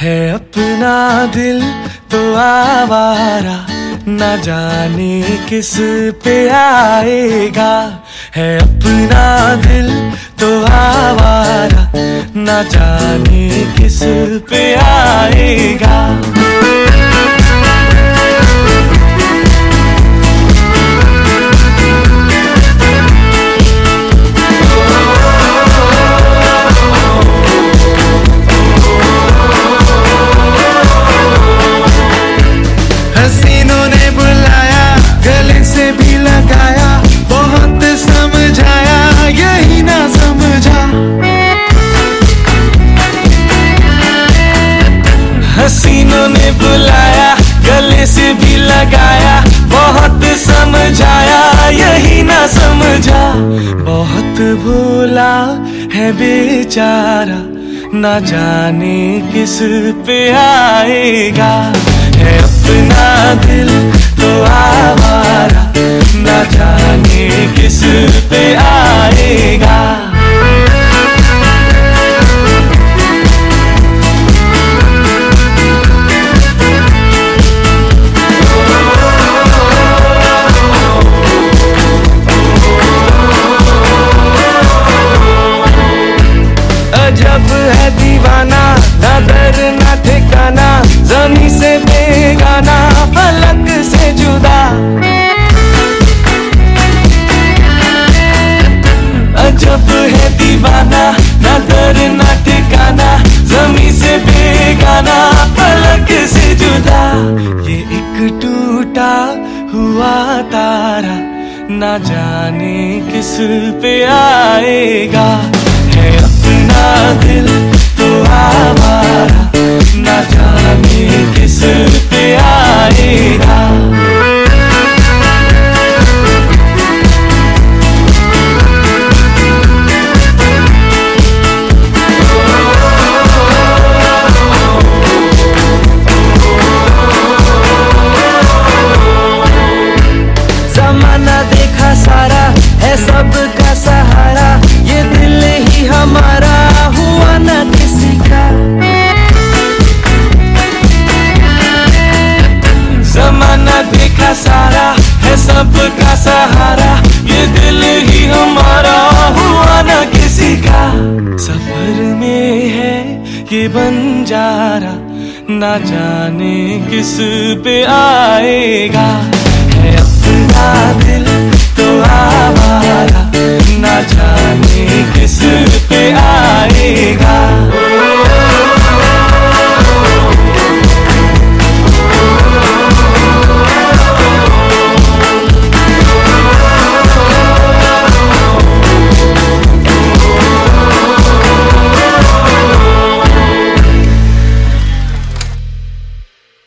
है अपना दिल तो आवारा, न जाने किस पे आएगा। है अपना दिल तो आवारा, न जाने किस पे आएगा। है बेचारा ना जाने किस पे आएगा। ना ठिकाना जमी से बेगाना, फलक से जुदा। जब है दीवाना ना दर ना ठिकाना जमी से बेगाना, फलक से जुदा। ये एक टूटा हुआ तारा, ना जाने किस पे आएगा। है अपना ये बंजारा ना जाने किस पे आएगा। है अपना दिल तो आवारा